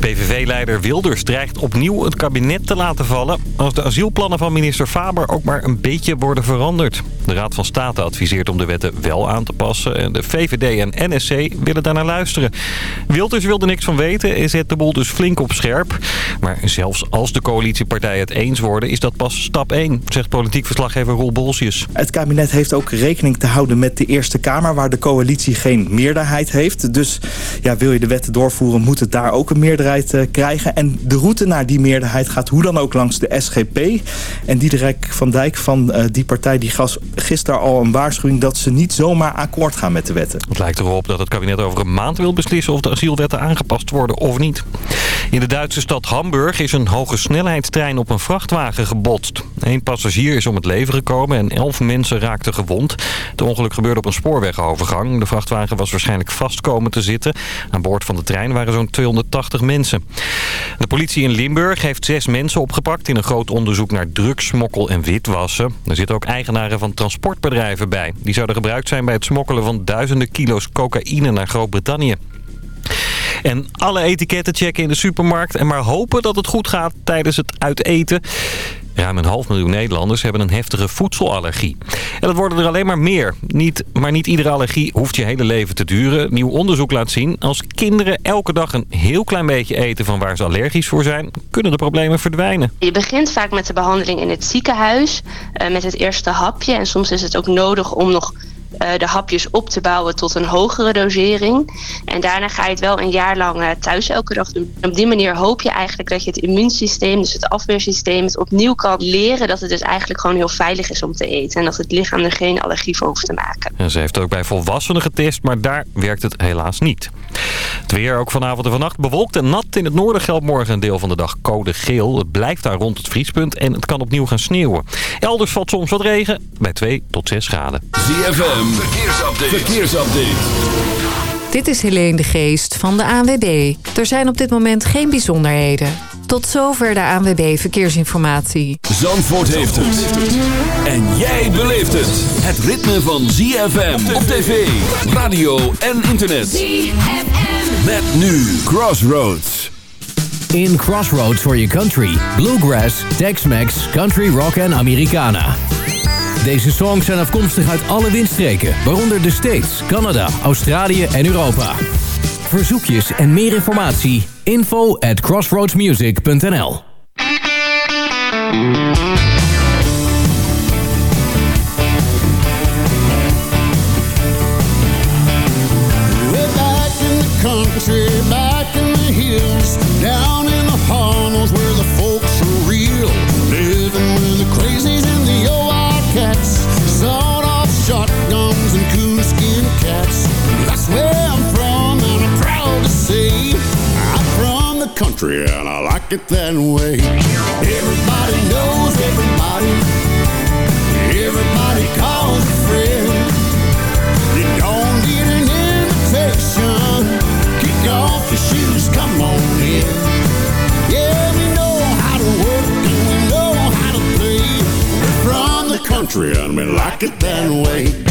PVV-leider Wilders dreigt opnieuw het kabinet te laten vallen... als de asielplannen van minister Faber ook maar een beetje worden veranderd. De Raad van State adviseert om de wetten wel aan te passen... en de VVD en NSC willen daarnaar luisteren. Wilders wil er niks van weten en zet de boel dus flink op scherp. Maar zelfs als de coalitiepartijen het eens worden... is dat pas stap 1, zegt politiek verslaggever Roel Bolsius. Het kabinet heeft ook rekening te houden met de Eerste Kamer... waar de coalitie geen meerderheid heeft. Dus ja, wil je de wetten doorvoeren, moet het daar ook een meerderheid uh, krijgen. En de route naar die meerderheid gaat hoe dan ook langs de SGP. En Diederik van Dijk van uh, die partij die gaf gisteren al een waarschuwing... dat ze niet zomaar akkoord gaan met de wetten. Het lijkt erop dat het kabinet over een maand wil beslissen... of de asielwetten aangepast worden of niet. In de Duitse stad Hamburg is een hoge snelheidstrein op een vrachtwagen gebotst. Eén passagier is om het leven gekomen en elf mensen raakten gewond. Het ongeluk gebeurde op een spoorwegovergang. De vrachtwagen was waarschijnlijk vastkomen te zitten. Aan boord van de trein waren zo'n 280 mensen. De politie in Limburg heeft zes mensen opgepakt... in een groot onderzoek naar drugsmokkel en witwassen. Er zitten ook eigenaren van transportbedrijven bij. Die zouden gebruikt zijn bij het smokkelen van duizenden kilo's cocaïne naar Groot-Brittannië. En alle etiketten checken in de supermarkt en maar hopen dat het goed gaat tijdens het uiteten. Ruim een half miljoen Nederlanders hebben een heftige voedselallergie. En dat worden er alleen maar meer. Niet, maar niet iedere allergie hoeft je hele leven te duren. Nieuw onderzoek laat zien, als kinderen elke dag een heel klein beetje eten van waar ze allergisch voor zijn, kunnen de problemen verdwijnen. Je begint vaak met de behandeling in het ziekenhuis, met het eerste hapje. En soms is het ook nodig om nog de hapjes op te bouwen tot een hogere dosering. En daarna ga je het wel een jaar lang thuis elke dag doen. Op die manier hoop je eigenlijk dat je het immuunsysteem, dus het afweersysteem, het opnieuw kan leren dat het dus eigenlijk gewoon heel veilig is om te eten. En dat het lichaam er geen allergie voor hoeft te maken. En ze heeft ook bij volwassenen getest, maar daar werkt het helaas niet. Het weer ook vanavond en vannacht bewolkt en nat. In het noorden geldt morgen een deel van de dag code geel. Het blijft daar rond het vriespunt en het kan opnieuw gaan sneeuwen. Elders valt soms wat regen bij 2 tot 6 graden. ZFM, verkeersupdate. verkeersupdate. Dit is Helene de Geest van de ANWB. Er zijn op dit moment geen bijzonderheden. Tot zover de ANWB Verkeersinformatie. Zandvoort heeft het. En jij beleeft het. Het ritme van ZFM op tv, radio en internet. ZFM. Met nu Crossroads. In Crossroads for your country. Bluegrass, Tex-Mex, Country Rock en Americana. Deze songs zijn afkomstig uit alle windstreken, waaronder de States, Canada, Australië en Europa. Verzoekjes en meer informatie, info at crossroadsmusic.nl back in the hills, down in the hollows country, and I like it that way. Everybody knows everybody. Everybody calls a friend. You don't need an invitation. Kick off your shoes, come on in. Yeah, we know how to work and we know how to play. We're from the country and we like it that way.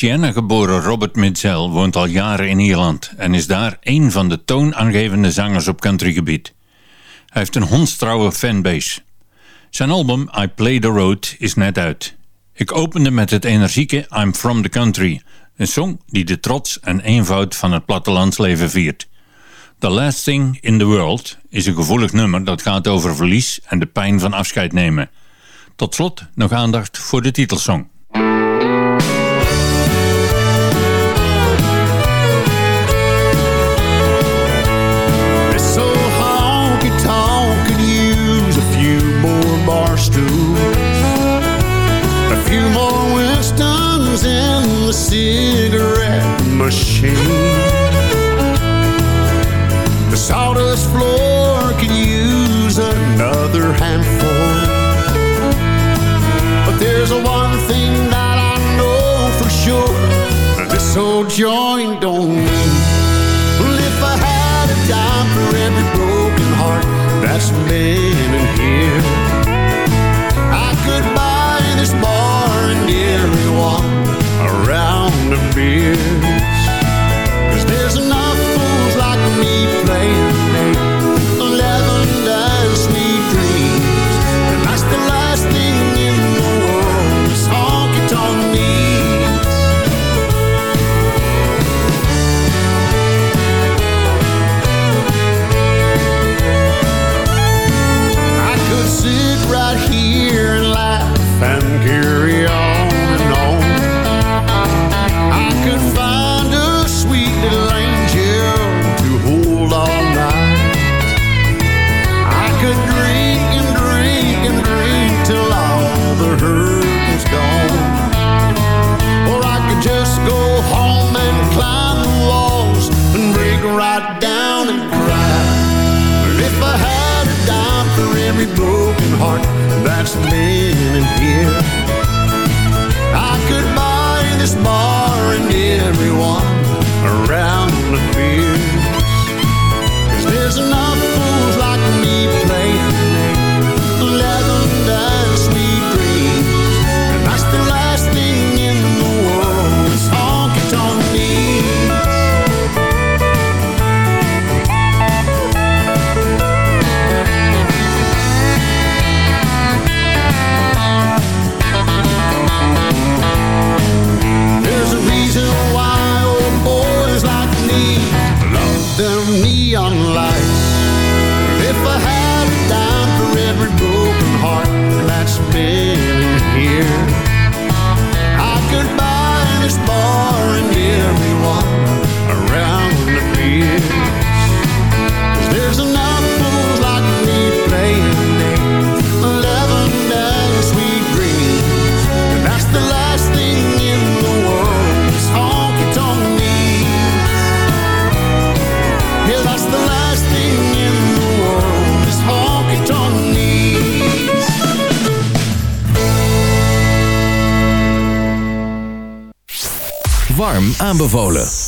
Louisiana geboren Robert Mitchell woont al jaren in Ierland en is daar een van de toonaangevende zangers op countrygebied. Hij heeft een hondstrouwe fanbase. Zijn album I Play the Road is net uit. Ik opende met het energieke I'm From the Country, een song die de trots en eenvoud van het plattelandsleven viert. The Last Thing in the World is een gevoelig nummer dat gaat over verlies en de pijn van afscheid nemen. Tot slot nog aandacht voor de titelsong. this floor can use another handful. But there's a one thing that I know for sure. This old joint don't aanbevolen.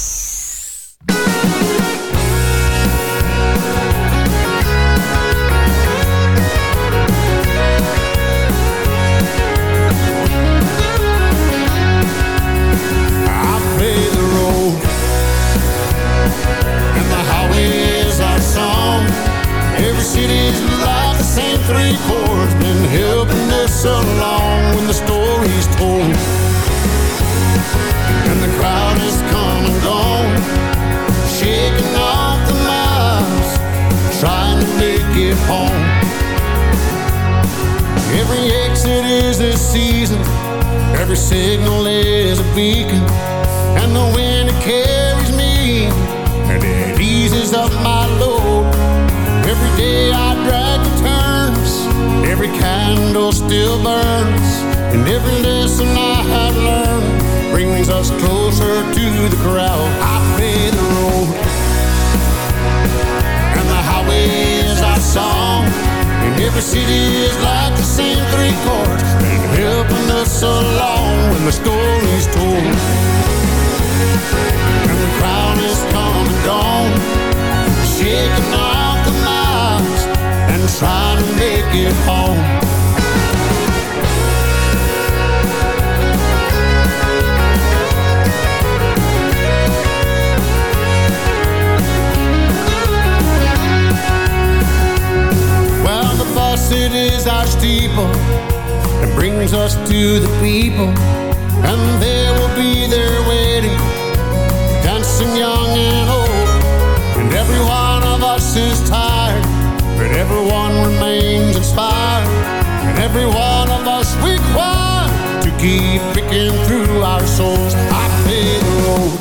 Every one of us required to keep picking through our souls. I pay the road,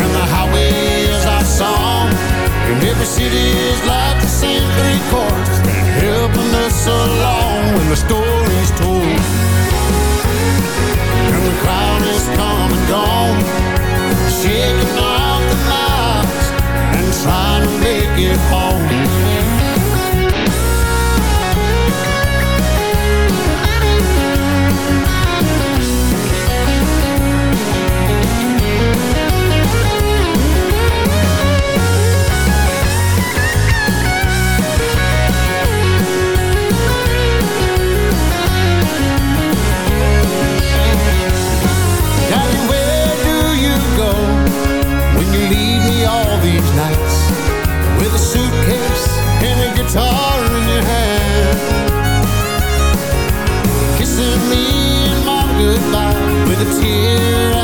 and the highway is our song. And every city is like the same three chords helping us along when the story's told. And the crowd is come and gone, shaking off the miles and trying to make it home. With a tear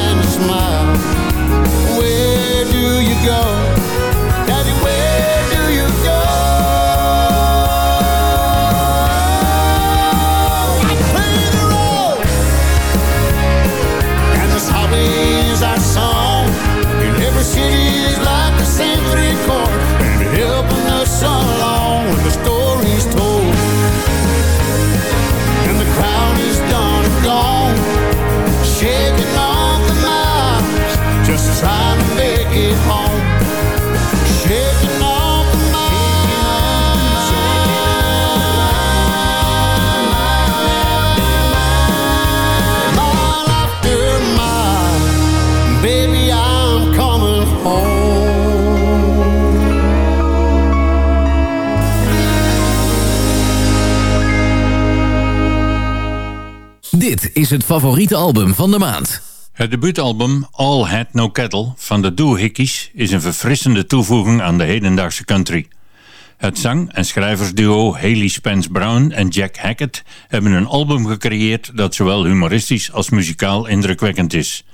is het favoriete album van de maand. Het debuutalbum All Had No Cattle van de Doohickeys is een verfrissende toevoeging aan de hedendaagse country. Het zang- en schrijversduo Haley Spence Brown en Jack Hackett hebben een album gecreëerd dat zowel humoristisch als muzikaal indrukwekkend is.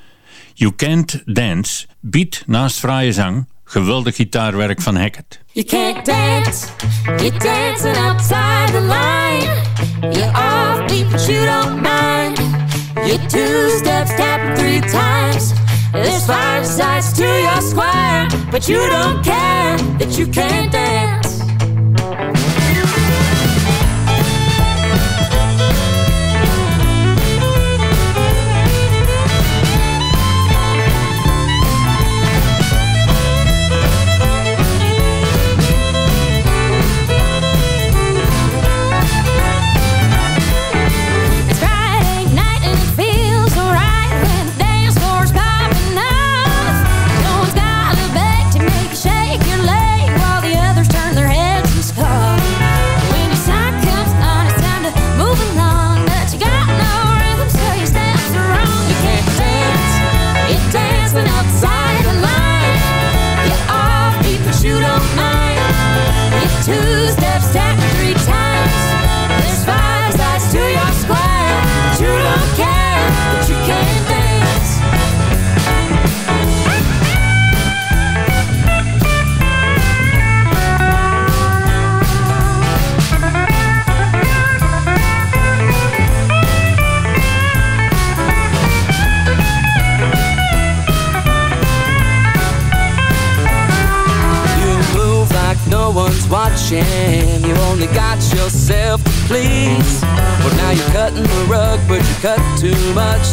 You Can't Dance biedt naast fraaie zang geweldig gitaarwerk van Hackett. You can't dance, you're dancing outside the line. You're offbeat, but you don't mind. You're two steps, tapping three times. There's five sides to your square, but you don't care that you can't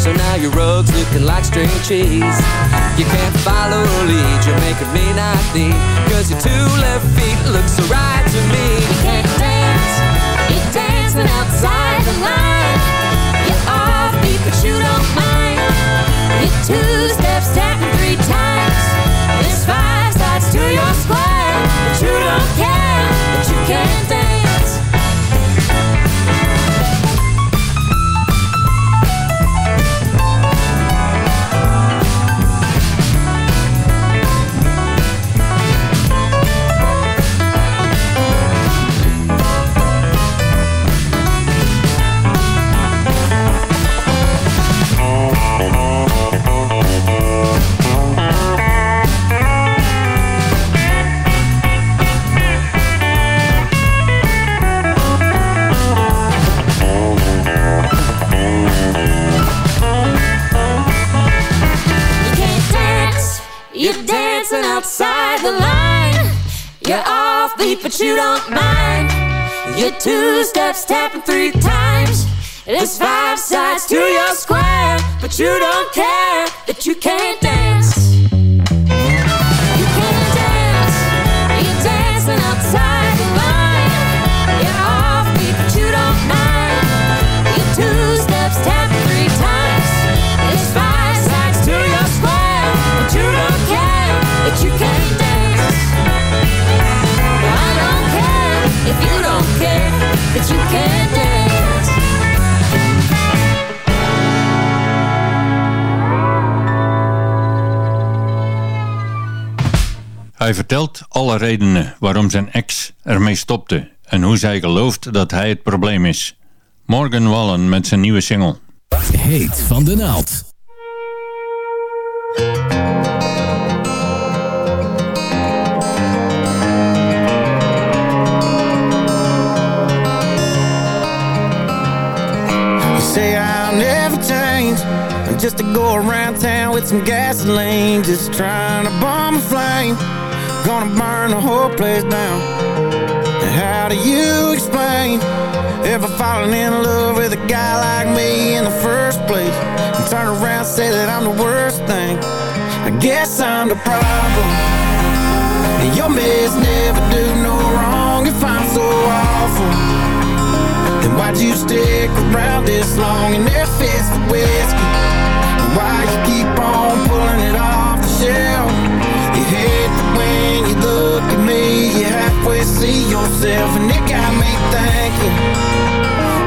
So now your rug's looking like string cheese. You can't follow a lead, you're making me not think. Cause your two left feet look so right to me. You can't dance, you're dancing outside the line. You're offbeat, but you don't mind. You're two steps, tapping three times. There's five sides to your square, but you don't care You're two steps, tapping three times. There's five sides to your square, but you don't care that you can't Hij vertelt alle redenen waarom zijn ex ermee stopte en hoe zij gelooft dat hij het probleem is. Morgan Wallen met zijn nieuwe single. Heet van de naald. You say I'll never change. I'm just to go around town with some gasoline, just trying to bomb a flame. Gonna burn the whole place down. And how do you explain ever falling in love with a guy like me in the first place? And turn around and say that I'm the worst thing. I guess I'm the problem. And your mess never do no wrong if I'm so awful. Then why'd you stick around this long and their fist the whiskey? Why halfway see yourself, and it got me thinking.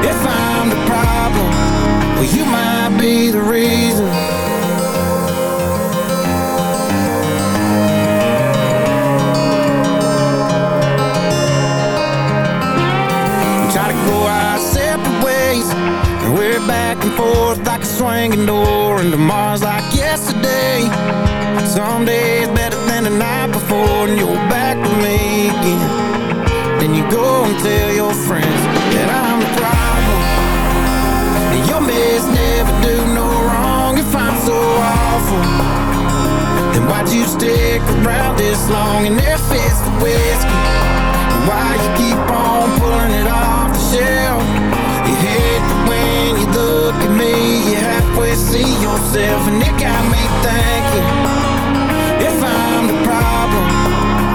If I'm the problem, well, you might be the reason. Try to go our separate ways And we're back and forth like a swinging door And tomorrow's like yesterday Some days better than the night before And you're back with me again. Then you go and tell your friends That I'm the problem. And your mess never do no wrong If I'm so awful. Then why'd you stick around this long? In their fist of whiskey why you keep on pulling it off the shelf? You hate that when you look at me You halfway see yourself And it got me thinking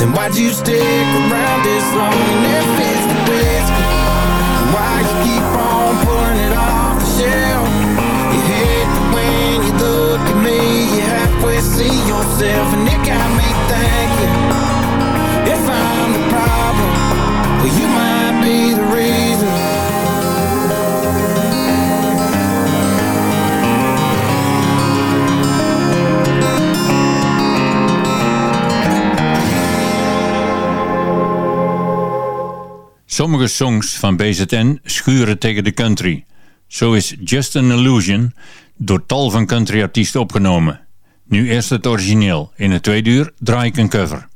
then why'd you stick around this long? And if it's the whiskey, why you keep on pulling it off the shelf? You hate that when you look at me, you halfway see yourself, and it got me thinking. If I'm the problem, well, you might be the reason. Sommige songs van BZN schuren tegen de country. Zo is Just an Illusion door tal van countryartiesten opgenomen. Nu eerst het origineel. In het tweede uur draai ik een cover.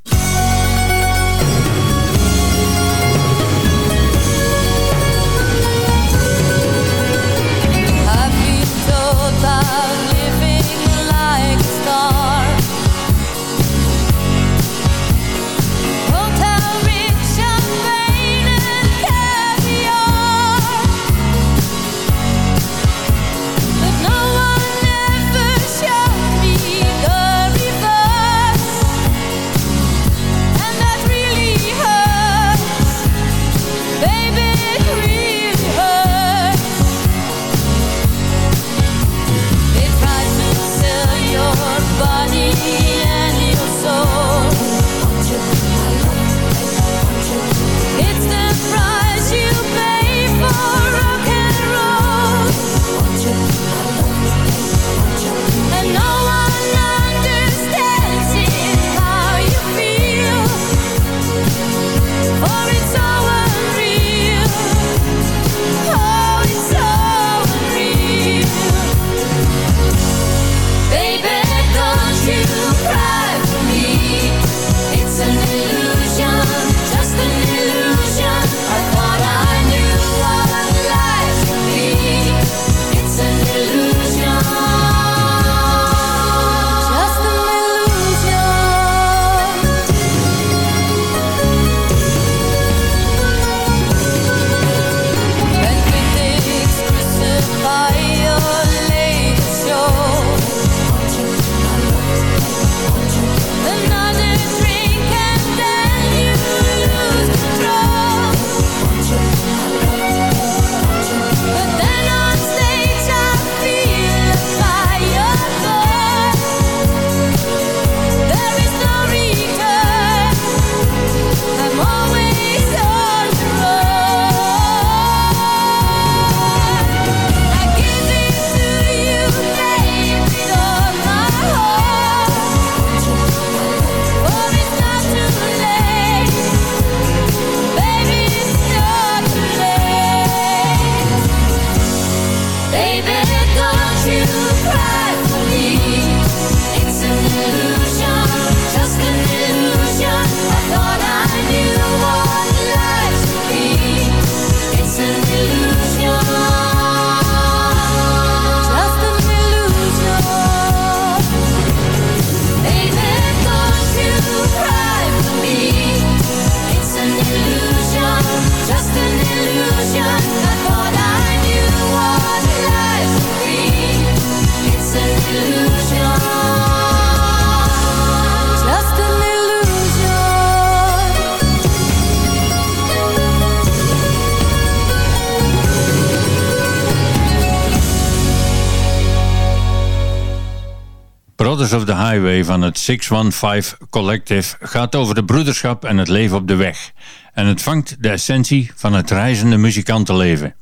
Van het 615 Collective gaat over de broederschap en het leven op de weg. En het vangt de essentie van het reizende muzikantenleven.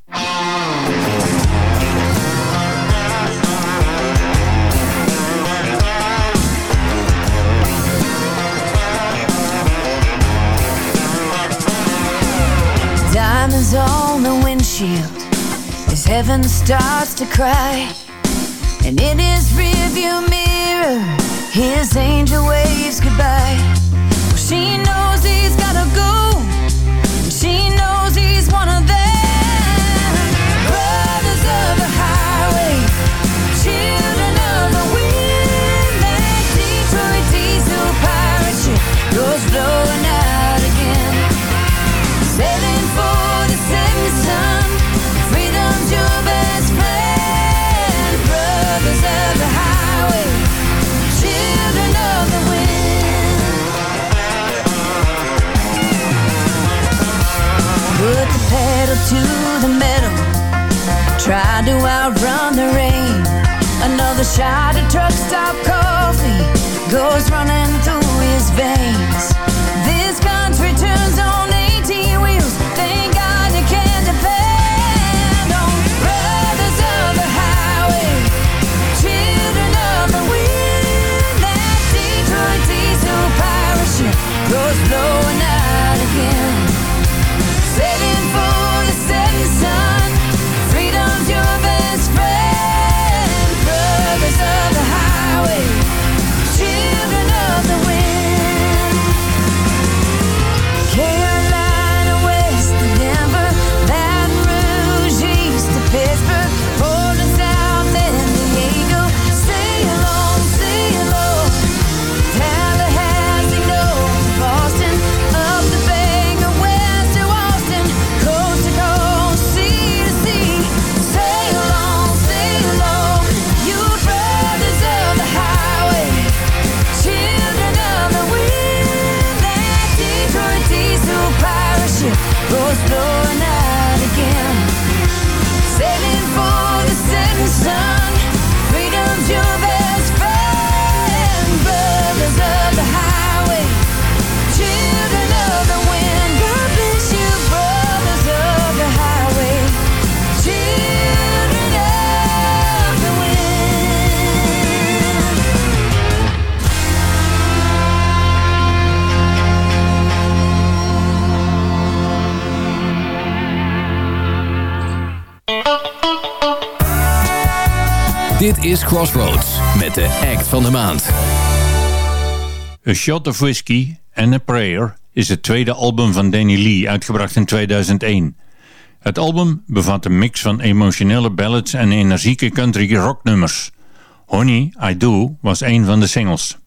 Diamonds on the windshield As heaven starts to cry And in his rearview mirror His angel waves goodbye. She knows he's gotta go. Is Crossroads met de act van de maand. A Shot of Whiskey and a Prayer is het tweede album van Danny Lee, uitgebracht in 2001. Het album bevat een mix van emotionele ballads en energieke country rocknummers. Honey, I Do was een van de singles.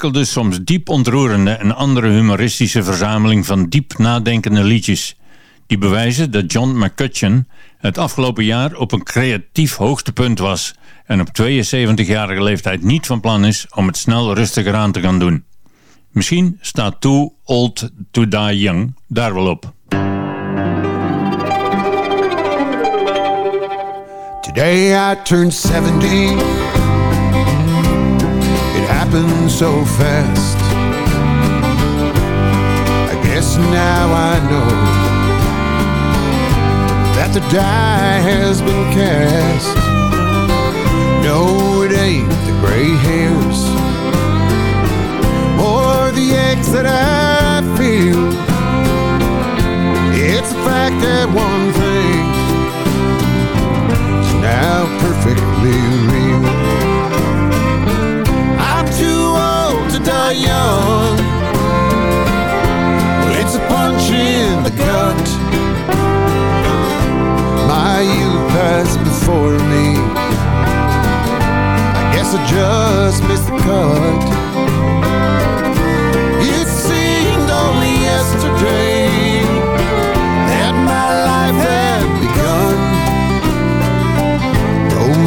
Ingewikkelde, soms diep ontroerende en andere humoristische verzameling van diep nadenkende liedjes. Die bewijzen dat John McCutcheon het afgelopen jaar op een creatief hoogtepunt was en op 72-jarige leeftijd niet van plan is om het snel rustiger aan te gaan doen. Misschien staat Too Old to Die Young daar wel op. Today I turned 70. Happened so fast. I guess now I know that the die has been cast. No, it ain't the gray hairs or the aches that I feel. It's the fact that one thing is now perfectly real. Die young. It's a punch in the gut. My youth passed before me. I guess I just missed the cut.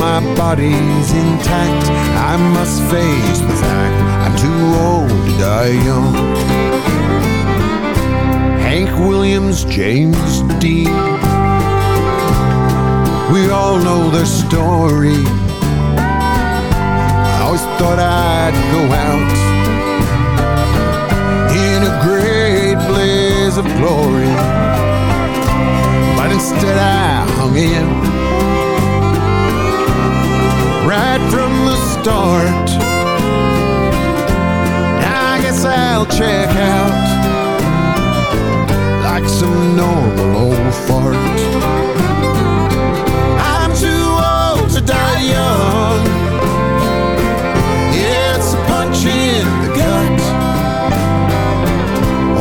My body's intact, I must face the fact I'm too old to die young. Hank Williams, James Dean, we all know their story. I always thought I'd go out in a great blaze of glory. But instead I hung in right from the start. I guess I'll check out like some normal old fart. I'm too old to die young. It's a punch in the gut.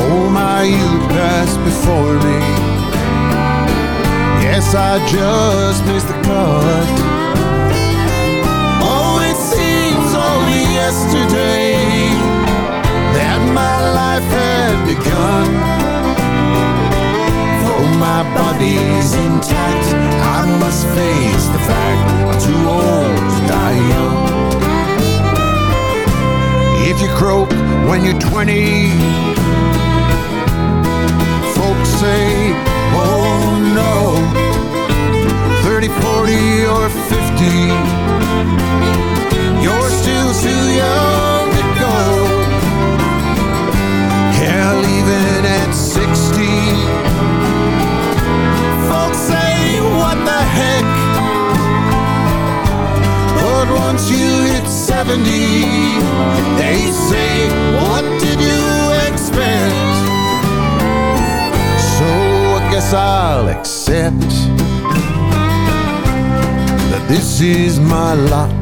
Oh, my youth passed before me. Yes, I just missed when is my lot.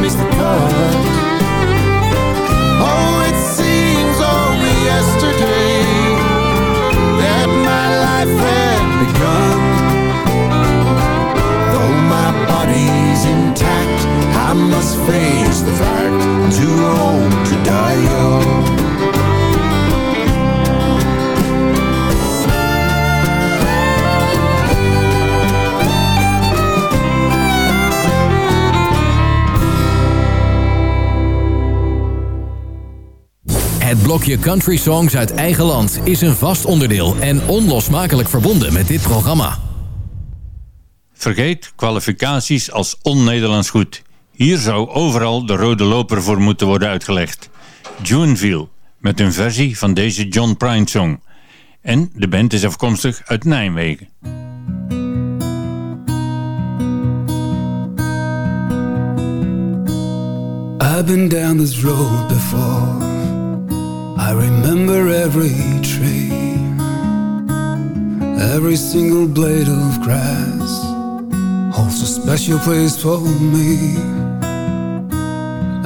Missed the cut. Blokje Country Songs uit eigen land is een vast onderdeel en onlosmakelijk verbonden met dit programma. Vergeet kwalificaties als on-Nederlands goed. Hier zou overal de rode loper voor moeten worden uitgelegd. Juneville, met een versie van deze John Prine song. En de band is afkomstig uit Nijmegen. I've been down this road before. I remember every tree, every single blade of grass holds a special place for me.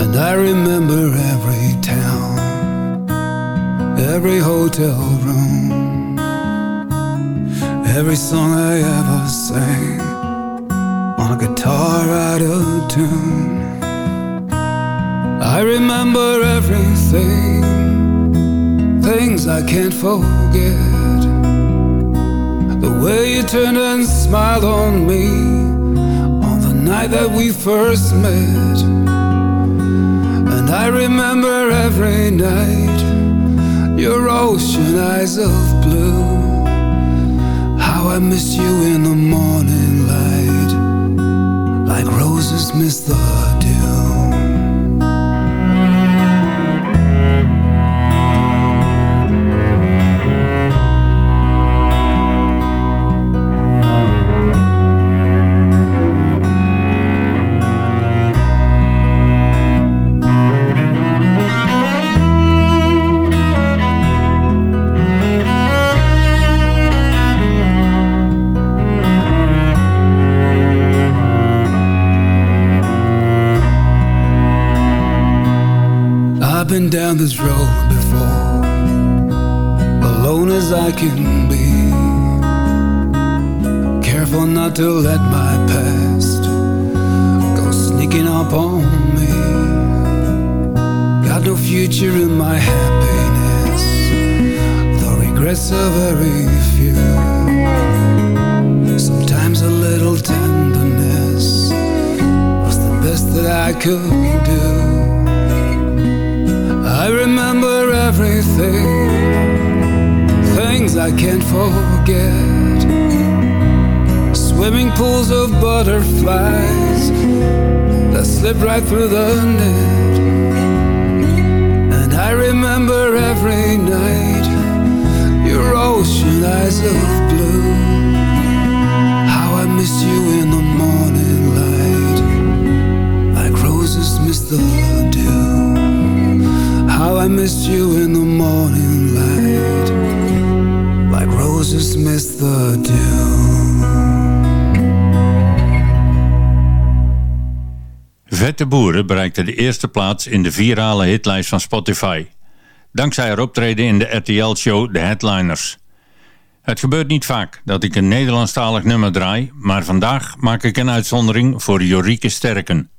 And I remember every town, every hotel room, every song I ever sang on a guitar out of tune. I remember everything, things I can't forget. The way you turned and smiled on me on the night that we first met. And I remember every night your ocean eyes of blue. How I missed you in the morning light, like roses miss the been down this road before Alone as I can be. Careful not to let my past Go sneaking up on me. Got no future in my happiness The regrets are very few. Sometimes a little tenderness Was the best that I could do. I remember everything. Things I can't forget. Swimming pools of butterflies That slip right through the net. And I remember every night Your ocean eyes of blue I miss you in the morning light Like roses miss the dew Vette Boeren bereikte de eerste plaats in de virale hitlijst van Spotify. Dankzij haar optreden in de RTL-show The Headliners. Het gebeurt niet vaak dat ik een Nederlandstalig nummer draai, maar vandaag maak ik een uitzondering voor Jorieke Sterken.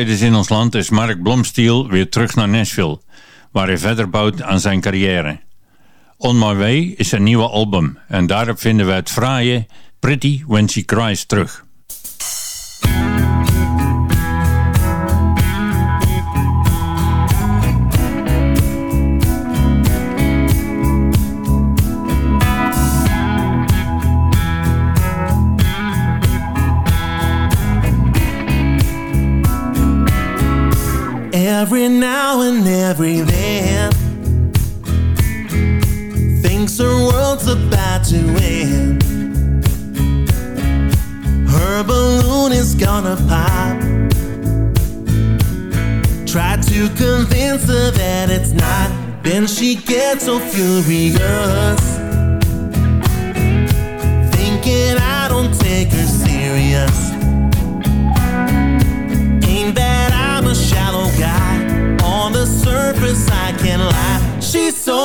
optredens in ons land is Mark Blomstiel weer terug naar Nashville, waar hij verder bouwt aan zijn carrière. On My Way is zijn nieuwe album en daarop vinden we het fraaie Pretty When She Cries terug. every now and every then. Thinks her world's about to end. Her balloon is gonna pop. Try to convince her that it's not. Then she gets so furious.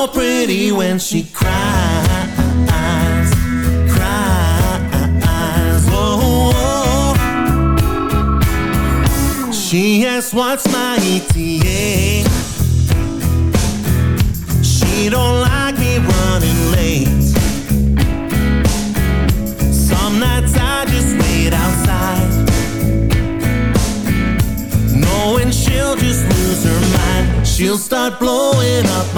Pretty when she cries Cries. Oh, oh. She asks what's my ETA She don't like me running late. Some nights I just wait outside Knowing she'll just lose her mind. She'll start blowing up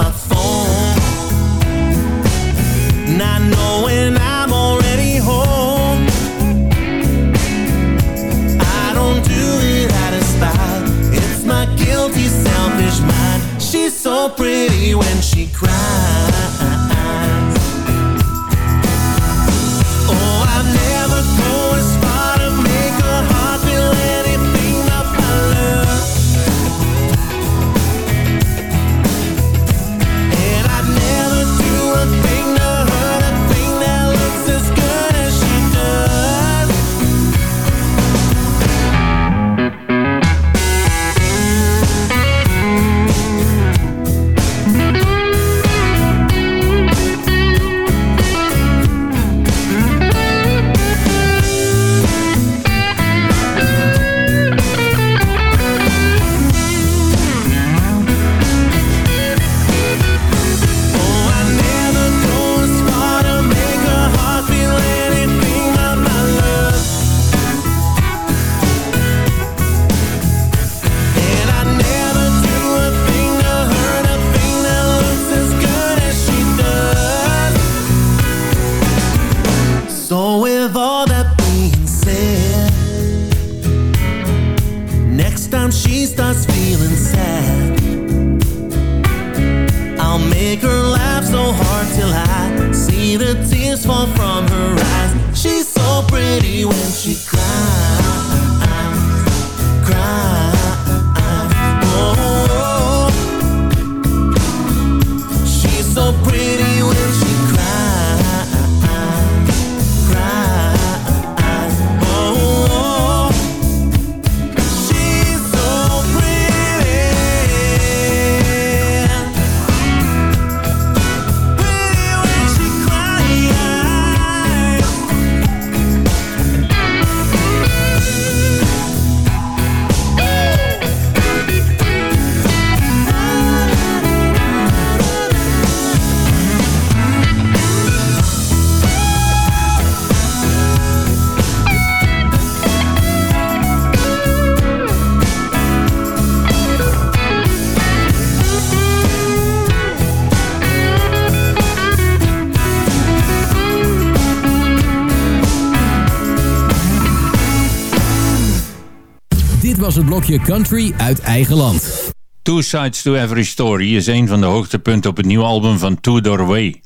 was het blokje Country uit eigen land. Two Sides to Every Story is een van de hoogtepunten op het nieuwe album van Tudor Way.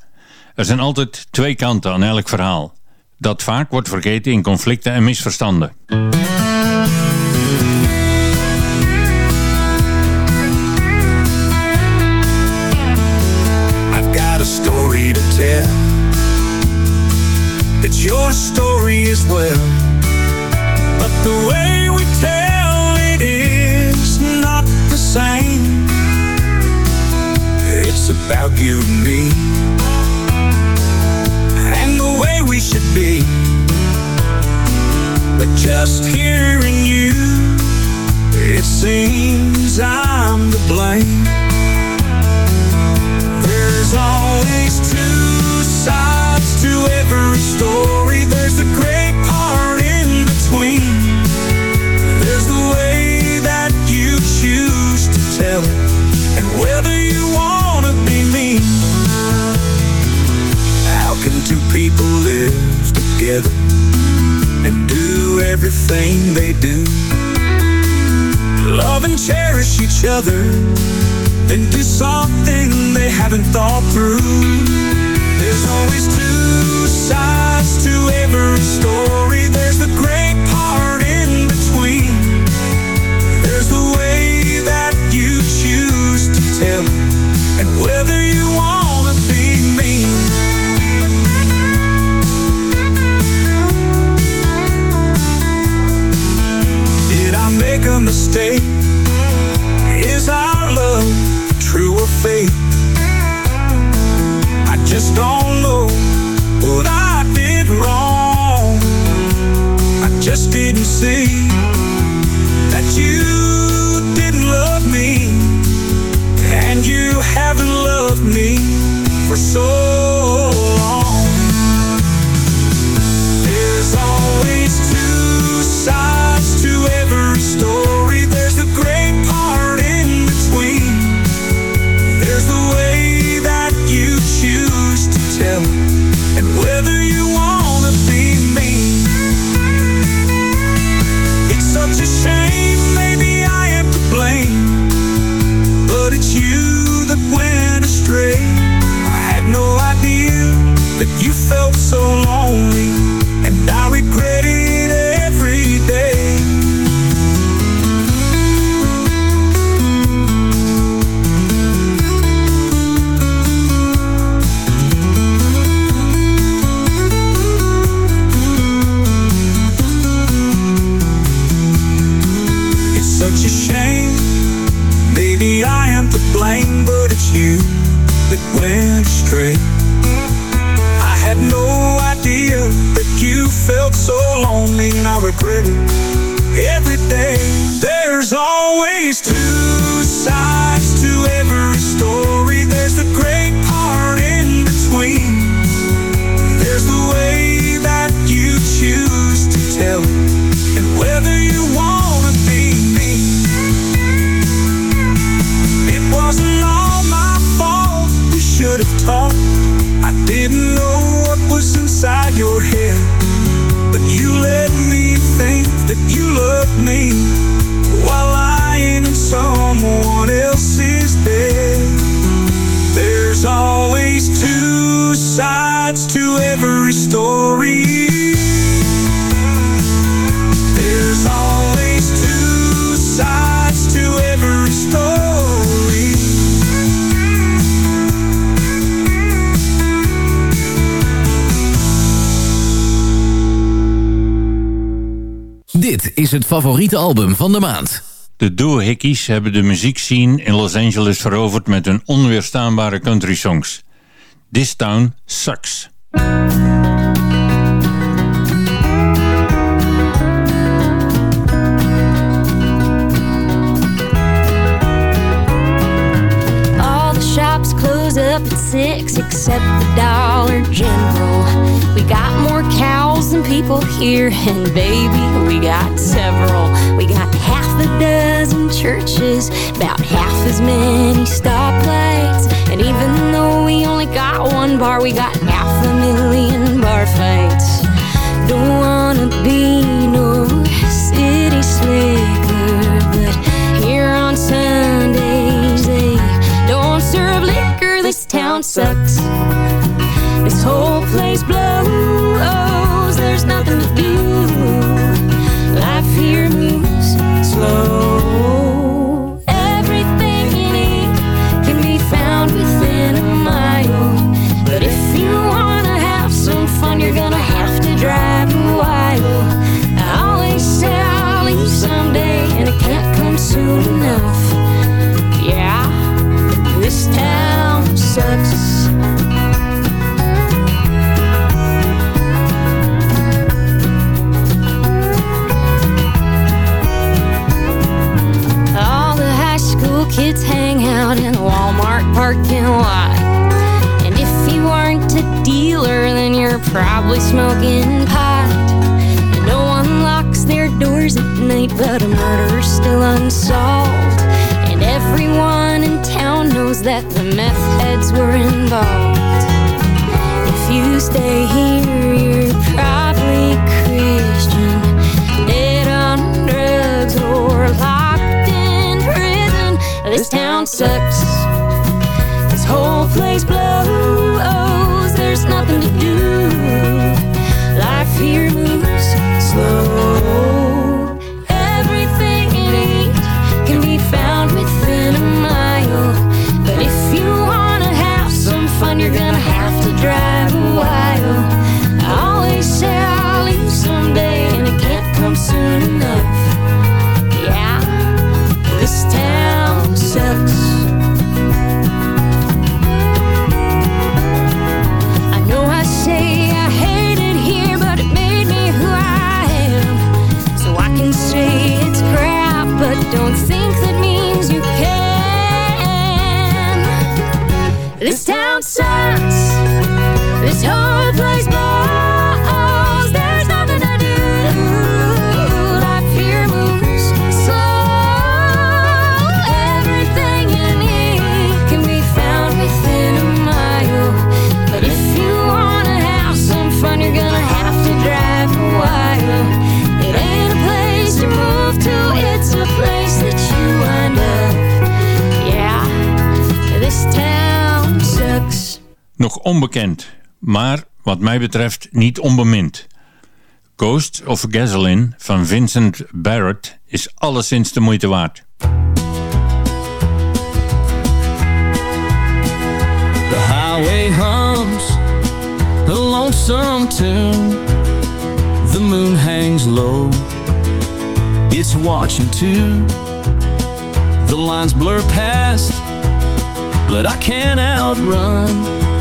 Er zijn altijd twee kanten aan elk verhaal. Dat vaak wordt vergeten in conflicten en misverstanden. I've got a story to tell. It's your story as well. But the way same. It's about you and me. And the way we should be. But just hearing you, it seems I'm to blame. There's always two sides to every story. There's a great together and do everything they do? Love and cherish each other and do something they haven't thought through. There's always two sides to every story. a mistake? Is our love true or fake? I just don't know what I did wrong. I just didn't see that you didn't love me, and you haven't loved me for so long. There's always two sides. So lonely, should have talked. I didn't know what was inside your head, but you let me think that you loved me while lying in someone else's bed. There's always two sides to every story. Het favoriete album van de maand. De Doohickeys hebben de muziekscene in Los Angeles veroverd met hun onweerstaanbare country songs. This Town Sucks. Up at six except the Dollar General. We got more cows than people here, and baby, we got several. We got half a dozen churches, about half as many stoplights. And even though we only got one bar, we got half a million bar fights. Don't wanna be town sucks. This whole place blows. There's nothing to do. Life here moves slow. Nog onbekend, maar wat mij betreft niet onbemind. Ghost of Gasoline van Vincent Barrett is alleszins de moeite waard. The highway hums a lonesome tune. The moon hangs low. It's watching too. The lines blur past, but I can't outrun the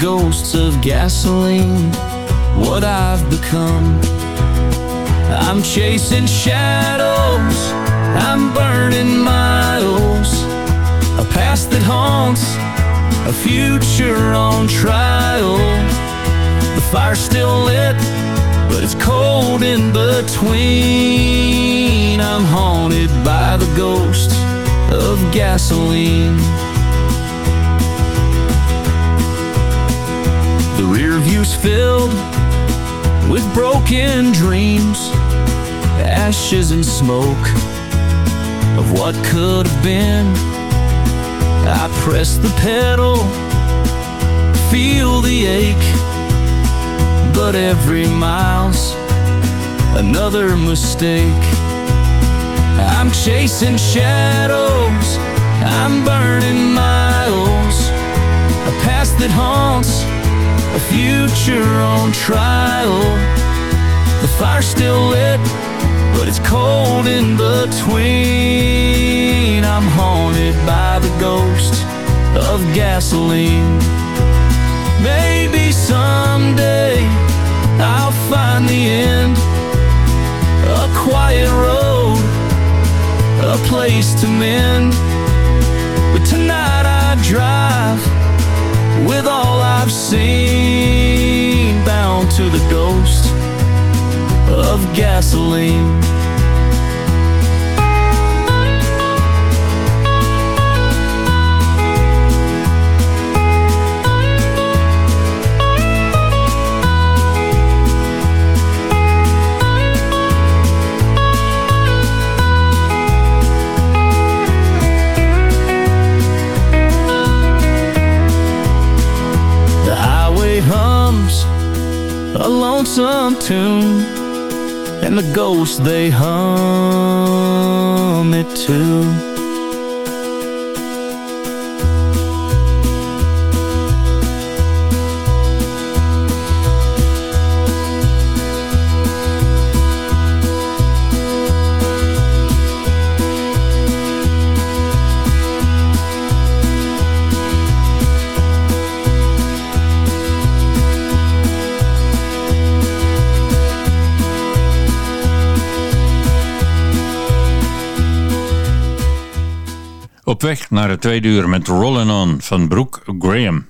ghosts of gasoline. What I've become. I'm chasing shadows. I'm burning miles. A past that haunts a future on trial. The fire's still lit, but it's cold in between. I'm haunted by the ghosts of gasoline. The rear view's filled with broken dreams, ashes and smoke of what could have been. I press the pedal, feel the ache, but every mile's another mistake. I'm chasing shadows, I'm burning miles, a past that haunts, a future on trial. The fire's still lit, but it's cold in between. I'm haunted by the ghost of gasoline. Maybe someday I'll find the end, a quiet road, a place to mend. With all I've seen, bound to the ghost of gasoline. Lonesome tune, and the ghosts they hum it too. Op weg naar het tweede uur met Rollin' On van Brooke Graham.